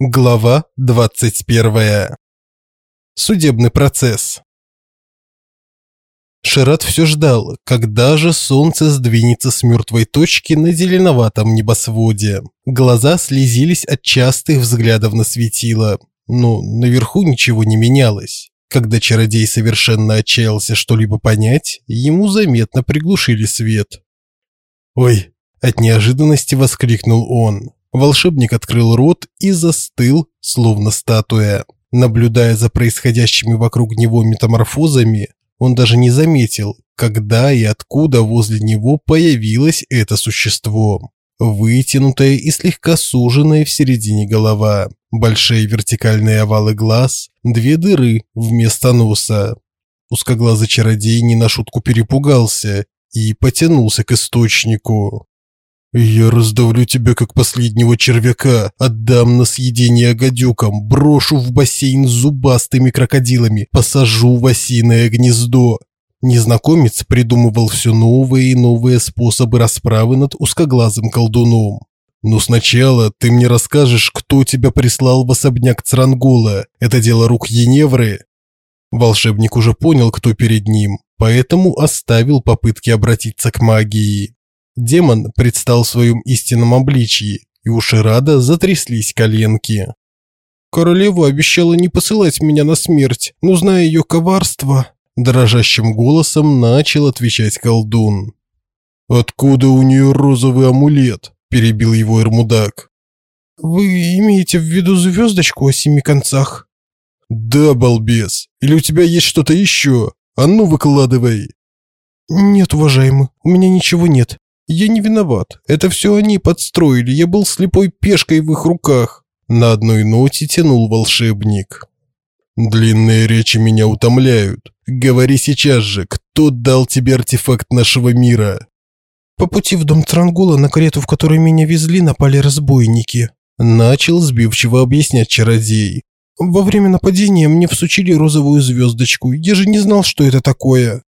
Глава 21. Судебный процесс. Шират все ждал, когда же солнце сдвинется с мертвой точки на зеленоватом небосводе. Глаза слезились от частых взглядов на светило, но наверху ничего не менялось. Когда чародей совершенно отчаялся что-либо понять, ему заметно приглушили свет. «Ой!» – от неожиданности воскликнул он. Волшебник открыл рот и застыл, словно статуя. Наблюдая за происходящими вокруг него метаморфозами, он даже не заметил, когда и откуда возле него появилось это существо. Вытянутая и слегка суженная в середине голова, большие вертикальные овалы глаз, две дыры вместо носа. Узкоглазый чародей не на шутку перепугался и потянулся к источнику. «Я раздавлю тебя, как последнего червяка, отдам на съедение гадюкам, брошу в бассейн с зубастыми крокодилами, посажу в осиное гнездо». Незнакомец придумывал все новые и новые способы расправы над узкоглазым колдуном. «Но сначала ты мне расскажешь, кто тебя прислал в особняк Црангола. Это дело рук Еневры?» Волшебник уже понял, кто перед ним, поэтому оставил попытки обратиться к магии. Демон предстал в своем истинном обличии, и у Ширада затряслись коленки. «Королева обещала не посылать меня на смерть, но, зная ее коварство...» Дрожащим голосом начал отвечать колдун. «Откуда у нее розовый амулет?» – перебил его Эрмудак. «Вы имеете в виду звездочку о семи концах?» «Да, балбес. Или у тебя есть что-то еще? А ну, выкладывай!» «Нет, уважаемый, у меня ничего нет. Я не виноват. Это все они подстроили. Я был слепой пешкой в их руках. На одной ноте тянул волшебник. Длинные речи меня утомляют. Говори сейчас же, кто дал тебе артефакт нашего мира? По пути в дом Трангула на карету, в которой меня везли, напали разбойники. Начал сбивчиво объяснять чародей. Во время нападения мне всучили розовую звездочку. Я же не знал, что это такое.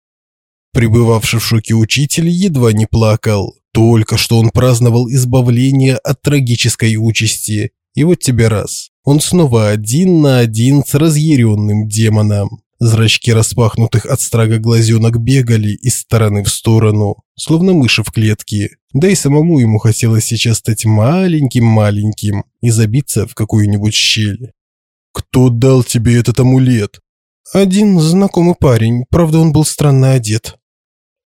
Пребывавший в шоке учитель едва не плакал. Только что он праздновал избавление от трагической участи. И вот тебе раз. Он снова один на один с разъяренным демоном. Зрачки распахнутых от страга глазенок бегали из стороны в сторону, словно мыши в клетке. Да и самому ему хотелось сейчас стать маленьким-маленьким и забиться в какую-нибудь щель. «Кто дал тебе этот амулет?» «Один знакомый парень, правда он был странно одет».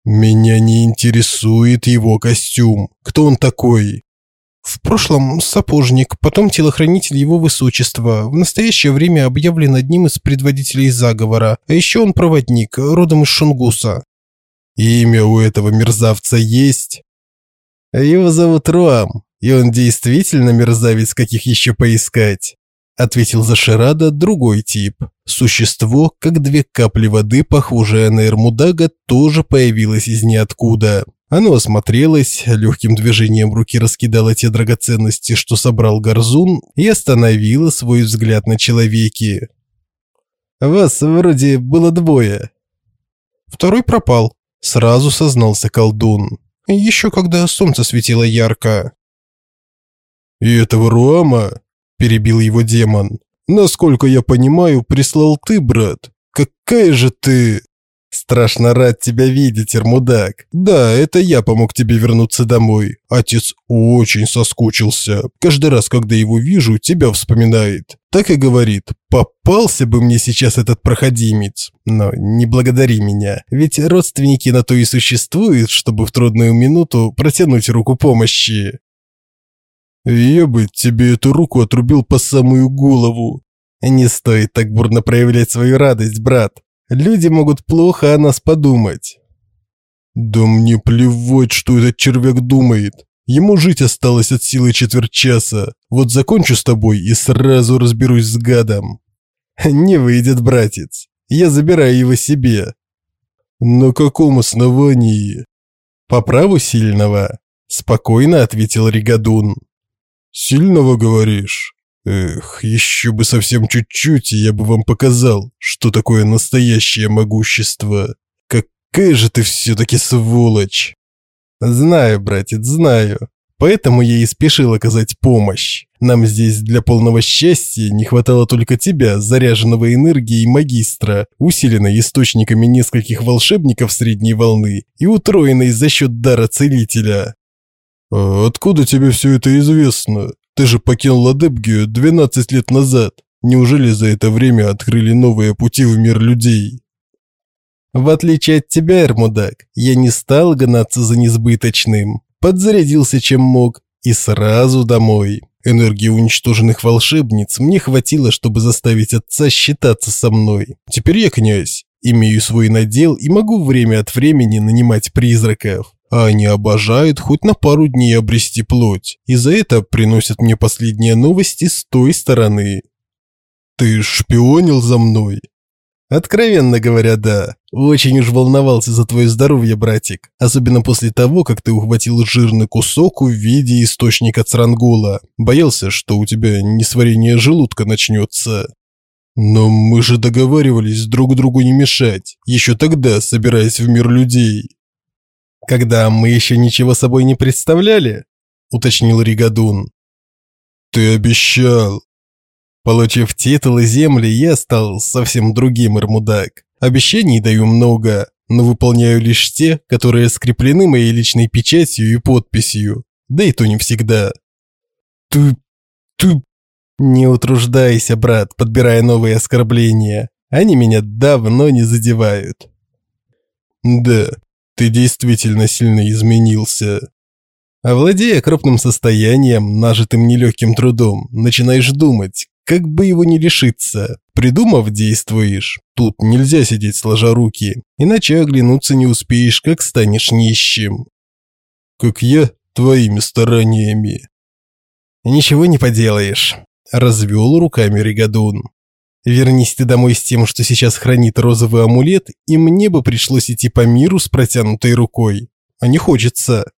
Меня не интересует его костюм. Кто он такой? В прошлом сапожник, потом телохранитель его высочества, в настоящее время объявлен одним из предводителей заговора, а еще он проводник, родом из Шунгуса. Имя у этого мерзавца есть? Его зовут Руам, и он действительно мерзавец, каких еще поискать ответил за Шерада другой тип. Существо, как две капли воды, похожее на Эрмудага, тоже появилось из ниоткуда. Оно осмотрелось, легким движением руки раскидало те драгоценности, что собрал Горзун, и остановило свой взгляд на человеке. «Вас вроде было двое». «Второй пропал», – сразу сознался колдун. «Еще когда солнце светило ярко». «И этого Руама?» Перебил его демон. Насколько я понимаю, прислал ты, брат. Какая же ты Страшно рад тебя видеть, Эрмудак. Да, это я помог тебе вернуться домой. Отец очень соскучился. Каждый раз, когда его вижу, тебя вспоминает. Так и говорит: "Попался бы мне сейчас этот проходимец". Но не благодари меня, ведь родственники на то и существуют, чтобы в трудную минуту протянуть руку помощи. Я бы тебе эту руку отрубил по самую голову. Не стоит так бурно проявлять свою радость, брат. Люди могут плохо о нас подумать. Да мне плевать, что этот червяк думает. Ему жить осталось от силы четверть часа. Вот закончу с тобой и сразу разберусь с гадом. Не выйдет, братец. Я забираю его себе. На каком основании? По праву сильного, спокойно ответил Ригадун. Сильного, говоришь? Эх, еще бы совсем чуть-чуть, и я бы вам показал, что такое настоящее могущество. Какая же ты все-таки сволочь. Знаю, братец, знаю. Поэтому я и спешил оказать помощь. Нам здесь для полного счастья не хватало только тебя, заряженного энергией магистра, усиленной источниками нескольких волшебников средней волны и утроенной за счет дара целителя. «А откуда тебе все это известно? Ты же покинул Адепгию 12 лет назад. Неужели за это время открыли новые пути в мир людей?» В отличие от тебя, Эрмудак, я не стал гнаться за несбыточным. Подзарядился чем мог и сразу домой. Энергии уничтоженных волшебниц мне хватило, чтобы заставить отца считаться со мной. Теперь я князь, имею свой надел и могу время от времени нанимать призраков. А они обожают хоть на пару дней обрести плоть, и за это приносят мне последние новости с той стороны. Ты шпионил за мной? Откровенно говоря, да. Очень уж волновался за твое здоровье, братик. Особенно после того, как ты ухватил жирный кусок в виде источника црангула. Боялся, что у тебя несварение желудка начнется. Но мы же договаривались друг другу не мешать. Еще тогда, собираясь в мир людей. Когда мы еще ничего собой не представляли? Уточнил Ригадун. Ты обещал. Получив титул и земли, я стал совсем другим Эрмудак. Обещаний даю много, но выполняю лишь те, которые скреплены моей личной печатью и подписью. Да и то не всегда. Ты... ты... Не утруждайся, брат, подбирая новые оскорбления. Они меня давно не задевают. Да, ты действительно сильно изменился. Овладея крупным состоянием, нажитым нелегким трудом, начинаешь думать, как бы его не лишиться. Придумав, действуешь. Тут нельзя сидеть сложа руки, иначе оглянуться не успеешь, как станешь нищим. Как я, твоими стараниями. Ничего не поделаешь, развел руками Ригадун. Вернись ты домой с тем, что сейчас хранит розовый амулет, и мне бы пришлось идти по миру с протянутой рукой. А не хочется.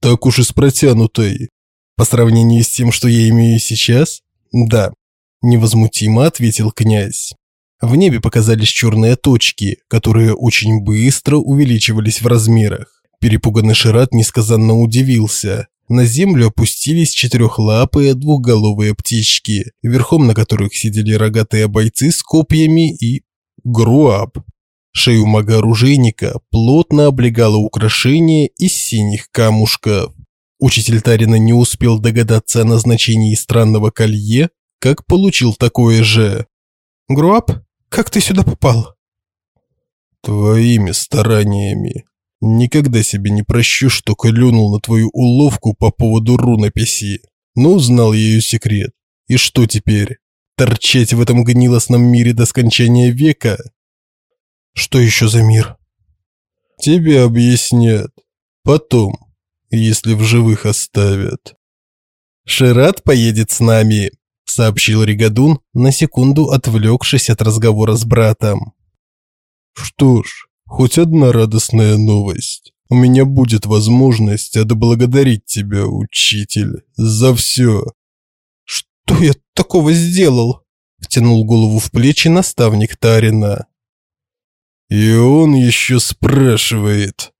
Так уж и с протянутой. По сравнению с тем, что я имею сейчас, «Да», – невозмутимо ответил князь. В небе показались черные точки, которые очень быстро увеличивались в размерах. Перепуганный Шират несказанно удивился. На землю опустились четырехлапые двухголовые птички, верхом на которых сидели рогатые бойцы с копьями и... груаб. Шею мага-оружейника плотно облегало украшение из синих камушков. Учитель Тарина не успел догадаться о назначении странного колье, как получил такое же. «Груап, как ты сюда попал?» «Твоими стараниями. Никогда себе не прощу, что клюнул на твою уловку по поводу рунописи. Но узнал ее секрет. И что теперь? Торчать в этом гнилостном мире до скончания века?» «Что еще за мир?» «Тебе объяснят. Потом» если в живых оставят. Шират поедет с нами, сообщил Ригадун, на секунду отвлекшись от разговора с братом. Что ж, хоть одна радостная новость. У меня будет возможность отблагодарить тебя, учитель, за все. Что я такого сделал? Втянул голову в плечи наставник Тарина. И он еще спрашивает,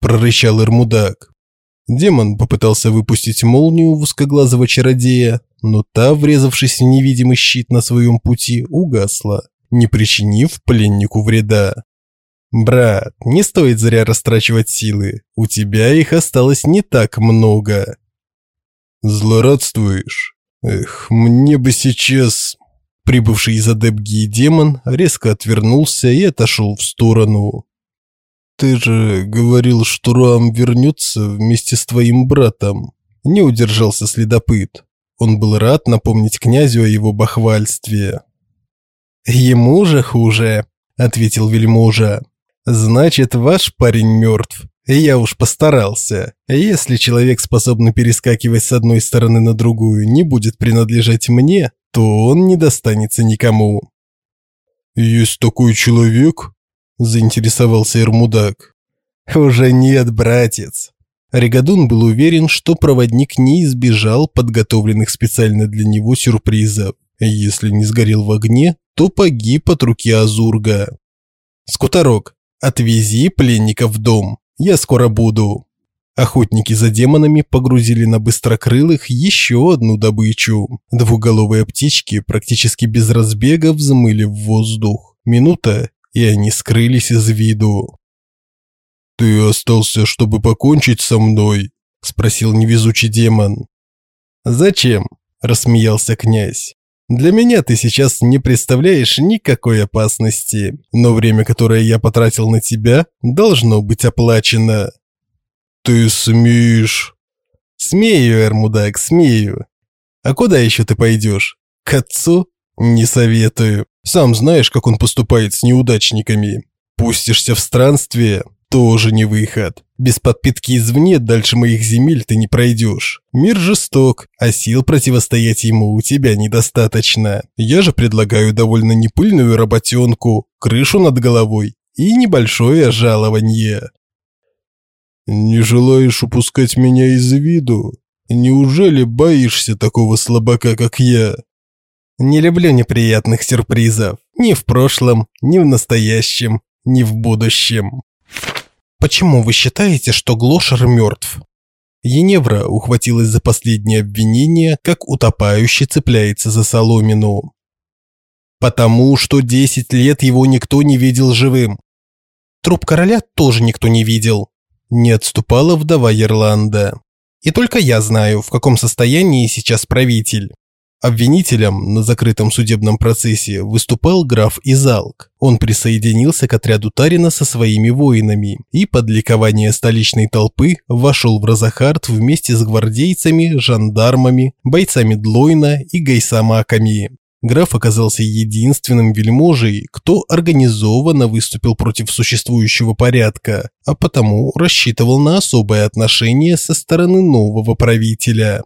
прорычал Ирмудак. Демон попытался выпустить молнию в узкоглазого чародея, но та, врезавшись в невидимый щит на своем пути, угасла, не причинив пленнику вреда. «Брат, не стоит зря растрачивать силы, у тебя их осталось не так много». «Злорадствуешь? Эх, мне бы сейчас...» Прибывший из Адепгии демон резко отвернулся и отошел в сторону. «Ты же говорил, что Руам вернется вместе с твоим братом». Не удержался следопыт. Он был рад напомнить князю о его бахвальстве. «Ему же хуже», – ответил вельможа. «Значит, ваш парень мертв. Я уж постарался. Если человек, способный перескакивать с одной стороны на другую, не будет принадлежать мне, то он не достанется никому». «Есть такой человек?» заинтересовался Эрмудак. Уже нет, братец. Ригадун был уверен, что проводник не избежал подготовленных специально для него сюрпризов. Если не сгорел в огне, то погиб от руки Азурга. Скуторок, отвези пленника в дом. Я скоро буду. Охотники за демонами погрузили на быстрокрылых еще одну добычу. Двуголовые птички практически без разбега взмыли в воздух. Минута, и они скрылись из виду. «Ты остался, чтобы покончить со мной?» – спросил невезучий демон. «Зачем?» – рассмеялся князь. «Для меня ты сейчас не представляешь никакой опасности, но время, которое я потратил на тебя, должно быть оплачено». «Ты смеешь?» «Смею, Эрмудак, смею. А куда еще ты пойдешь? К отцу? Не советую. Сам знаешь, как он поступает с неудачниками. Пустишься в странствие, тоже не выход. Без подпитки извне дальше моих земель ты не пройдешь. Мир жесток, а сил противостоять ему у тебя недостаточно. Я же предлагаю довольно непыльную работенку, крышу над головой и небольшое жалование. Не желаешь упускать меня из виду? Неужели боишься такого слабака, как я? Не люблю неприятных сюрпризов. Ни в прошлом, ни в настоящем, ни в будущем. Почему вы считаете, что Глошер мертв? Еневра ухватилась за последнее обвинение, как утопающий цепляется за соломину. Потому что 10 лет его никто не видел живым. Труп короля тоже никто не видел. Не отступала вдова Ерланда. И только я знаю, в каком состоянии сейчас правитель. Обвинителем на закрытом судебном процессе выступал граф Изалк. Он присоединился к отряду Тарина со своими воинами и под ликование столичной толпы вошел в Розахард вместе с гвардейцами, жандармами, бойцами Длойна и гайсамаками. Граф оказался единственным вельможей, кто организованно выступил против существующего порядка, а потому рассчитывал на особое отношение со стороны нового правителя.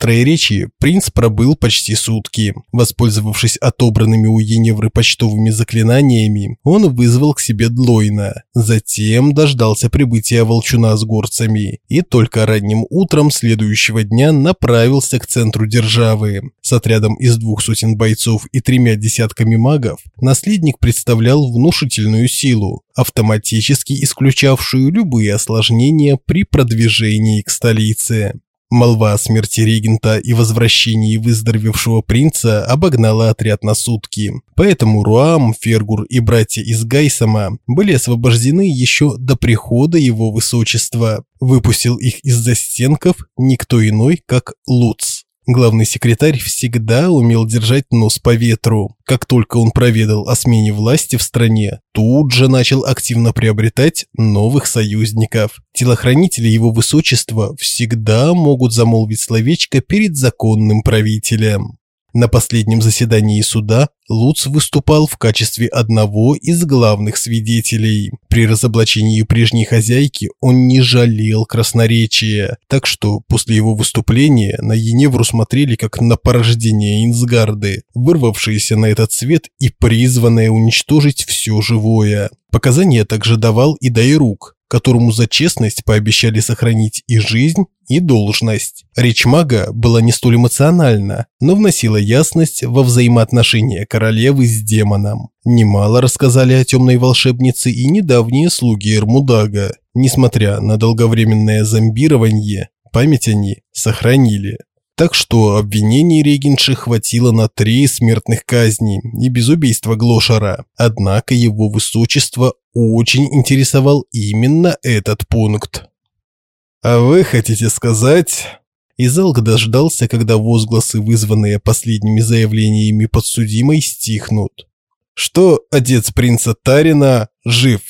Троеречии принц пробыл почти сутки. Воспользовавшись отобранными у Еневры почтовыми заклинаниями, он вызвал к себе Длойна. Затем дождался прибытия волчуна с горцами и только ранним утром следующего дня направился к центру державы. С отрядом из двух сотен бойцов и тремя десятками магов наследник представлял внушительную силу, автоматически исключавшую любые осложнения при продвижении к столице. Молва о смерти регента и возвращении выздоровевшего принца обогнала отряд на сутки. Поэтому Руам, Фергур и братья из Гайсама были освобождены еще до прихода его высочества. Выпустил их из застенков никто иной, как Луц. Главный секретарь всегда умел держать нос по ветру. Как только он проведал о смене власти в стране, тут же начал активно приобретать новых союзников. Телохранители его высочества всегда могут замолвить словечко перед законным правителем. На последнем заседании суда Луц выступал в качестве одного из главных свидетелей. При разоблачении прежней хозяйки он не жалел красноречия, так что после его выступления на Еневру смотрели как на порождение Инсгарды, вырвавшееся на этот свет и призванное уничтожить все живое. Показания также давал и Дайрук, которому за честность пообещали сохранить и жизнь, и должность. Речь мага была не столь эмоциональна, но вносила ясность во взаимоотношения королевы с демоном. Немало рассказали о темной волшебнице и недавние слуги Эрмудага. Несмотря на долговременное зомбирование, память они сохранили. Так что обвинений регенши хватило на три смертных казни и без убийства Глошера. Однако его высочество очень интересовал именно этот пункт. «А вы хотите сказать...» Изалк дождался, когда возгласы, вызванные последними заявлениями подсудимой, стихнут. Что отец принца Тарина жив.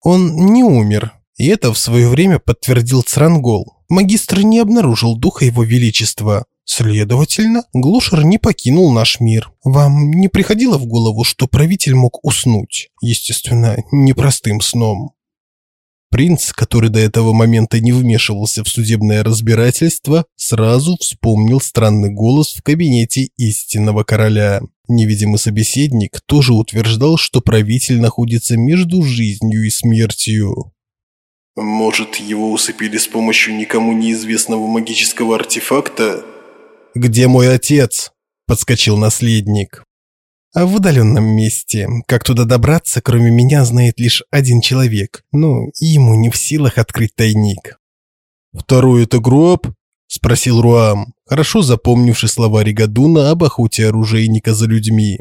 Он не умер, и это в свое время подтвердил Црангол. Магистр не обнаружил духа его величества. Следовательно, Глушер не покинул наш мир. Вам не приходило в голову, что правитель мог уснуть? Естественно, непростым сном. Принц, который до этого момента не вмешивался в судебное разбирательство, сразу вспомнил странный голос в кабинете истинного короля. Невидимый собеседник тоже утверждал, что правитель находится между жизнью и смертью. Может, его усыпили с помощью никому неизвестного магического артефакта? Где мой отец? подскочил наследник. А в удаленном месте. Как туда добраться, кроме меня, знает лишь один человек. Ну, и ему не в силах открыть тайник. «Второй – это Груап?» – спросил Руам, хорошо запомнивший слова Ригадуна об охоте оружейника за людьми.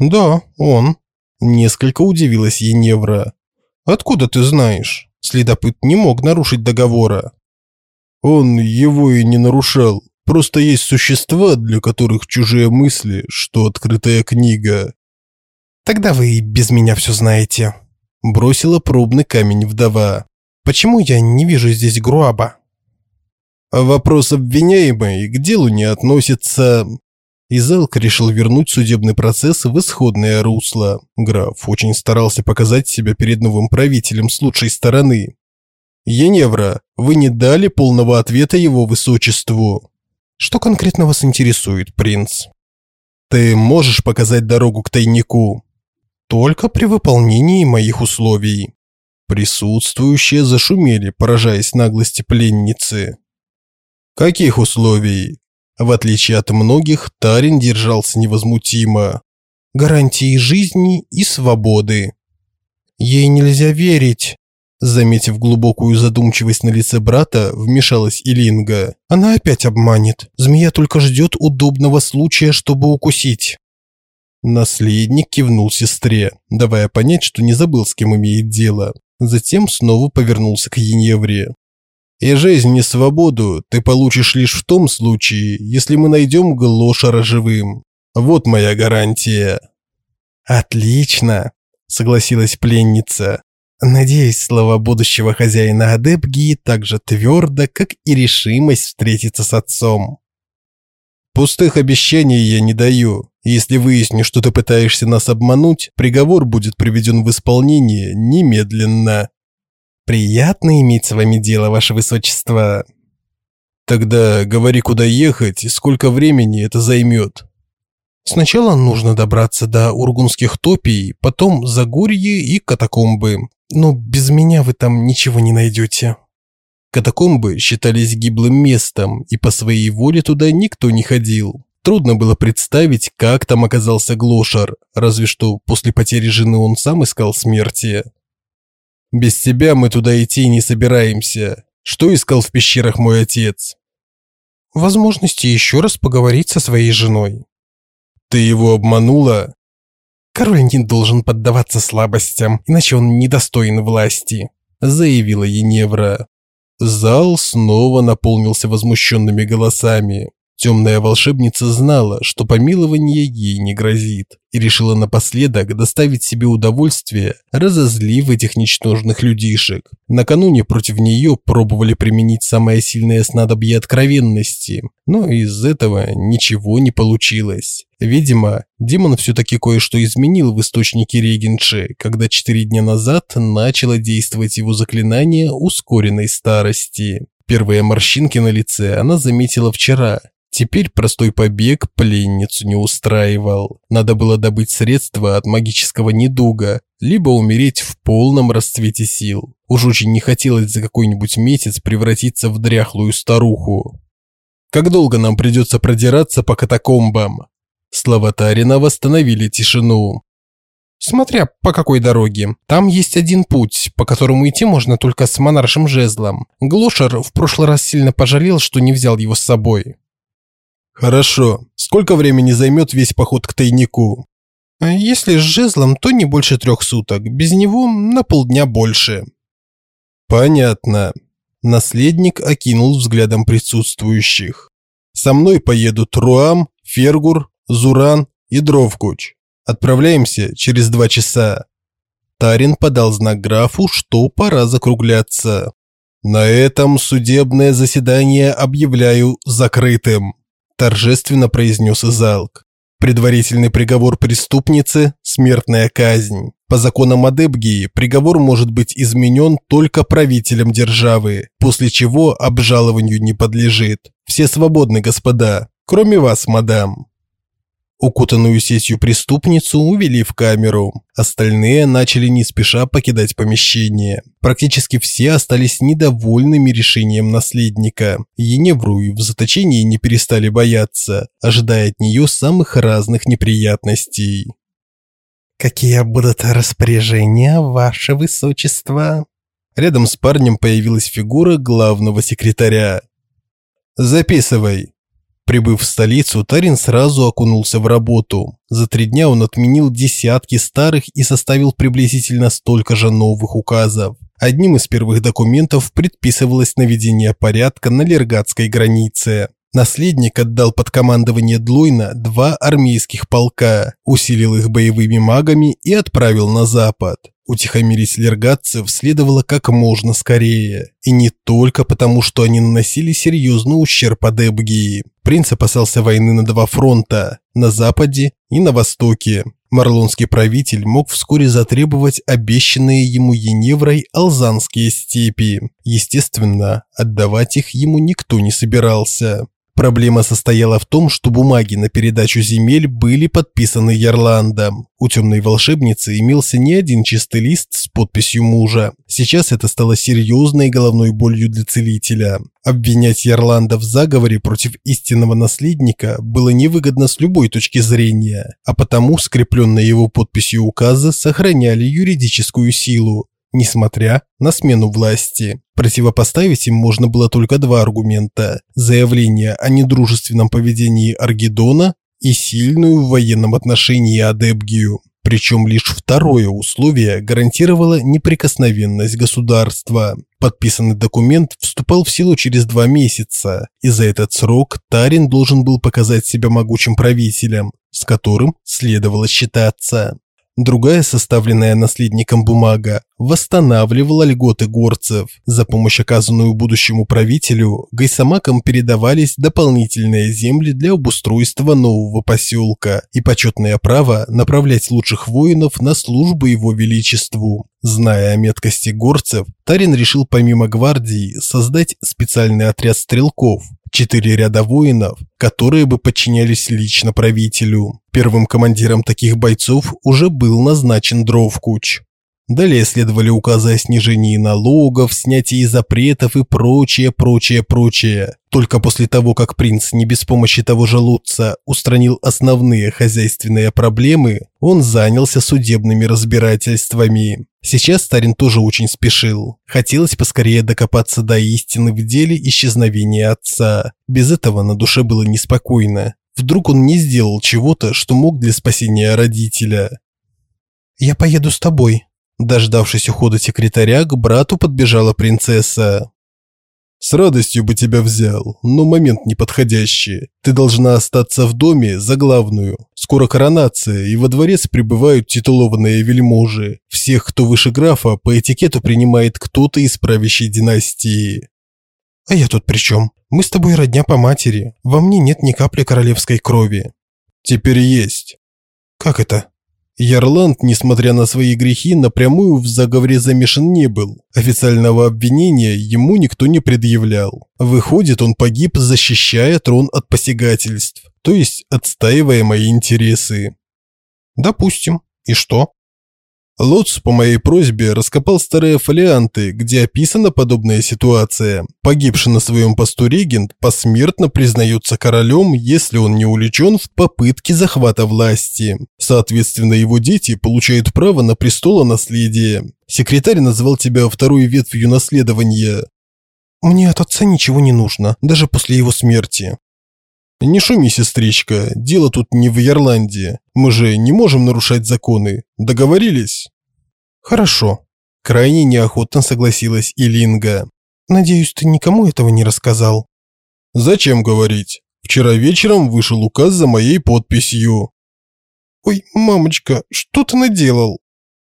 «Да, он», – несколько удивилась Еневра. «Откуда ты знаешь? Следопыт не мог нарушить договора». «Он его и не нарушал. Просто есть существа, для которых чужие мысли, что открытая книга». «Тогда вы и без меня все знаете», – бросила пробный камень вдова. «Почему я не вижу здесь Груаба?» А вопрос обвиняемой к делу не относится. Изалк решил вернуть судебный процесс в исходное русло. Граф очень старался показать себя перед новым правителем с лучшей стороны. «Еневра, вы не дали полного ответа его высочеству». «Что конкретно вас интересует, принц?» «Ты можешь показать дорогу к тайнику?» «Только при выполнении моих условий». Присутствующие зашумели, поражаясь наглости пленницы. «Каких условий?» В отличие от многих, Тарин держался невозмутимо. «Гарантии жизни и свободы». «Ей нельзя верить», Заметив глубокую задумчивость на лице брата, вмешалась Илинга. Она опять обманет. Змея только ждет удобного случая, чтобы укусить. Наследник кивнул сестре, давая понять, что не забыл, с кем имеет дело. Затем снова повернулся к Еневре. «И жизнь и свободу ты получишь лишь в том случае, если мы найдем Глошара живым. Вот моя гарантия». «Отлично», – согласилась пленница. Надеюсь, слова будущего хозяина Адепгии так же твердо, как и решимость встретиться с отцом. Пустых обещаний я не даю. Если выясню, что ты пытаешься нас обмануть, приговор будет приведен в исполнение немедленно. Приятно иметь с вами дело, ваше высочество. Тогда говори, куда ехать и сколько времени это займет. Сначала нужно добраться до ургунских топий, потом Загорье и катакомбы. Но без меня вы там ничего не найдете. Катакомбы считались гиблым местом, и по своей воле туда никто не ходил. Трудно было представить, как там оказался Глошар, разве что после потери жены он сам искал смерти. Без тебя мы туда идти не собираемся. Что искал в пещерах мой отец? Возможности еще раз поговорить со своей женой. Ты его обманула? Король не должен поддаваться слабостям, иначе он недостоин власти, заявила Еневра. Зал снова наполнился возмущенными голосами. Темная волшебница знала, что помилование ей не грозит, и решила напоследок доставить себе удовольствие, разозлив этих ничтожных людишек. Накануне против нее пробовали применить самое сильное снадобье откровенности, но из этого ничего не получилось. Видимо, демон все-таки кое-что изменил в источнике регенши, когда четыре дня назад начало действовать его заклинание ускоренной старости. Первые морщинки на лице она заметила вчера, Теперь простой побег пленницу не устраивал. Надо было добыть средства от магического недуга, либо умереть в полном расцвете сил. Уж очень не хотелось за какой-нибудь месяц превратиться в дряхлую старуху. Как долго нам придется продираться по катакомбам? Слова Тарина восстановили тишину. Смотря по какой дороге. Там есть один путь, по которому идти можно только с монаршим жезлом. Глошер в прошлый раз сильно пожалел, что не взял его с собой. Хорошо. Сколько времени займет весь поход к тайнику? А если с жезлом, то не больше трех суток. Без него на полдня больше. Понятно. Наследник окинул взглядом присутствующих. Со мной поедут Руам, Фергур, Зуран и Дровкуч. Отправляемся через два часа. Тарин подал знак графу, что пора закругляться. На этом судебное заседание объявляю закрытым торжественно произнес Изалк. Предварительный приговор преступницы – смертная казнь. По законам Адебгии приговор может быть изменен только правителем державы, после чего обжалованию не подлежит. Все свободны, господа, кроме вас, мадам. Укутанную сетью преступницу увели в камеру. Остальные начали не спеша покидать помещение. Практически все остались недовольными решением наследника. Еневру и в заточении не перестали бояться, ожидая от нее самых разных неприятностей. «Какие будут распоряжения, ваше высочество?» Рядом с парнем появилась фигура главного секретаря. «Записывай». Прибыв в столицу, Тарин сразу окунулся в работу. За три дня он отменил десятки старых и составил приблизительно столько же новых указов. Одним из первых документов предписывалось наведение порядка на Лергатской границе. Наследник отдал под командование Длойна два армейских полка, усилил их боевыми магами и отправил на запад. Утихомирить лергатцев следовало как можно скорее. И не только потому, что они наносили серьезный ущерб Адебгии. Принц опасался войны на два фронта – на западе и на востоке. Марлонский правитель мог вскоре затребовать обещанные ему Еневрой алзанские степи. Естественно, отдавать их ему никто не собирался. Проблема состояла в том, что бумаги на передачу земель были подписаны Ярландом. У темной волшебницы имелся не один чистый лист с подписью мужа. Сейчас это стало серьезной головной болью для целителя. Обвинять Ярланда в заговоре против истинного наследника было невыгодно с любой точки зрения, а потому скрепленные его подписью указы сохраняли юридическую силу, несмотря на смену власти. Противопоставить им можно было только два аргумента – заявление о недружественном поведении Аргидона и сильную в военном отношении Адебгию. Причем лишь второе условие гарантировало неприкосновенность государства. Подписанный документ вступал в силу через два месяца, и за этот срок Тарин должен был показать себя могучим правителем, с которым следовало считаться. Другая, составленная наследником бумага, восстанавливала льготы горцев. За помощь, оказанную будущему правителю, гайсамакам передавались дополнительные земли для обустройства нового поселка и почетное право направлять лучших воинов на службу его величеству. Зная о меткости горцев, Тарин решил помимо гвардии создать специальный отряд стрелков, четыре ряда воинов, которые бы подчинялись лично правителю. Первым командиром таких бойцов уже был назначен Дровкуч. Далее следовали указы о снижении налогов, снятии запретов и прочее, прочее, прочее. Только после того, как принц не без помощи того же Лутца устранил основные хозяйственные проблемы, он занялся судебными разбирательствами. Сейчас Старин тоже очень спешил. Хотелось поскорее докопаться до истины в деле исчезновения отца. Без этого на душе было неспокойно. Вдруг он не сделал чего-то, что мог для спасения родителя. «Я поеду с тобой», Дождавшись ухода секретаря, к брату подбежала принцесса. «С радостью бы тебя взял, но момент неподходящий. Ты должна остаться в доме за главную. Скоро коронация, и во дворец прибывают титулованные вельможи. Всех, кто выше графа, по этикету принимает кто-то из правящей династии». «А я тут при чем? Мы с тобой родня по матери. Во мне нет ни капли королевской крови». «Теперь есть». «Как это?» Ярланд, несмотря на свои грехи, напрямую в заговоре замешан не был. Официального обвинения ему никто не предъявлял. Выходит, он погиб, защищая трон от посягательств, то есть отстаивая мои интересы. Допустим. И что? Лотс по моей просьбе раскопал старые фолианты, где описана подобная ситуация. Погибший на своем посту регент посмертно признается королем, если он не увлечен в попытке захвата власти. Соответственно, его дети получают право на престолонаследие. Секретарь назвал тебя второй ветвью наследования. Мне от отца ничего не нужно, даже после его смерти. Не шуми, сестричка, дело тут не в Ирландии. Мы же не можем нарушать законы. Договорились? Хорошо. Крайне неохотно согласилась Илинга. Надеюсь, ты никому этого не рассказал. Зачем говорить? Вчера вечером вышел указ за моей подписью. Ой, мамочка, что ты наделал?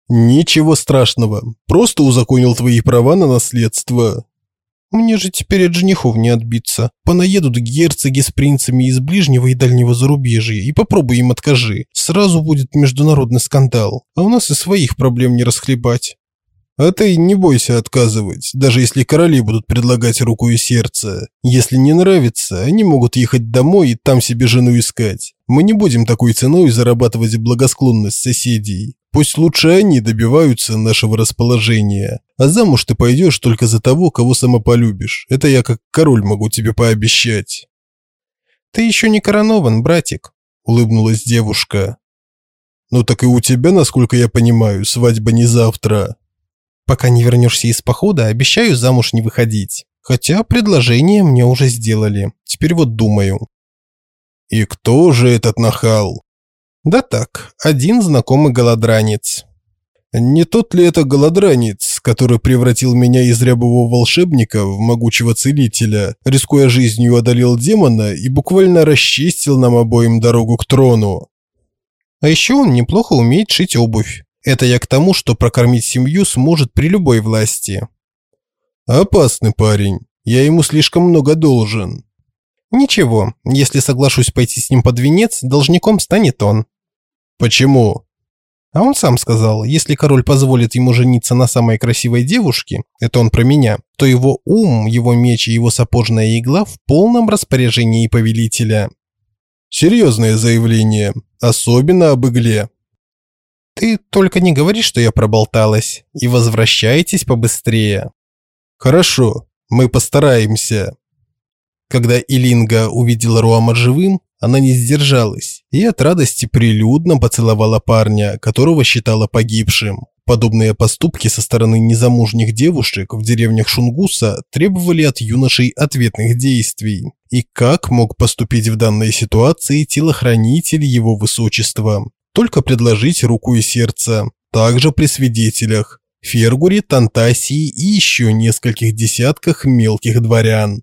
Ничего страшного. Просто узаконил твои права на наследство. Мне же теперь от женихов не отбиться. Понаедут герцоги с принцами из ближнего и дальнего зарубежья, и попробуй им откажи. Сразу будет международный скандал, а у нас и своих проблем не расхлебать. А ты не бойся отказывать, даже если короли будут предлагать руку и сердце. Если не нравится, они могут ехать домой и там себе жену искать. Мы не будем такой ценой зарабатывать благосклонность соседей. Пусть лучше они добиваются нашего расположения. А замуж ты пойдешь только за того, кого сама полюбишь. Это я как король могу тебе пообещать. Ты еще не коронован, братик, улыбнулась девушка. Ну так и у тебя, насколько я понимаю, свадьба не завтра. Пока не вернешься из похода, обещаю замуж не выходить. Хотя предложение мне уже сделали. Теперь вот думаю. И кто же этот нахал? Да так, один знакомый голодранец. Не тот ли это голодранец, который превратил меня из рябого волшебника в могучего целителя, рискуя жизнью одолел демона и буквально расчистил нам обоим дорогу к трону? А еще он неплохо умеет шить обувь. Это я к тому, что прокормить семью сможет при любой власти. Опасный парень. Я ему слишком много должен. Ничего, если соглашусь пойти с ним под венец, должником станет он. Почему? А он сам сказал, если король позволит ему жениться на самой красивой девушке, это он про меня, то его ум, его меч и его сапожная игла в полном распоряжении повелителя. Серьезное заявление, особенно об игле. Ты только не говори, что я проболталась, и возвращайтесь побыстрее. Хорошо, мы постараемся. Когда Илинга увидела Руама живым, она не сдержалась и от радости прилюдно поцеловала парня, которого считала погибшим. Подобные поступки со стороны незамужних девушек в деревнях Шунгуса требовали от юношей ответных действий. И как мог поступить в данной ситуации телохранитель его высочества? Только предложить руку и сердце. Также при свидетелях. Фергуре, Тантасии и еще нескольких десятках мелких дворян.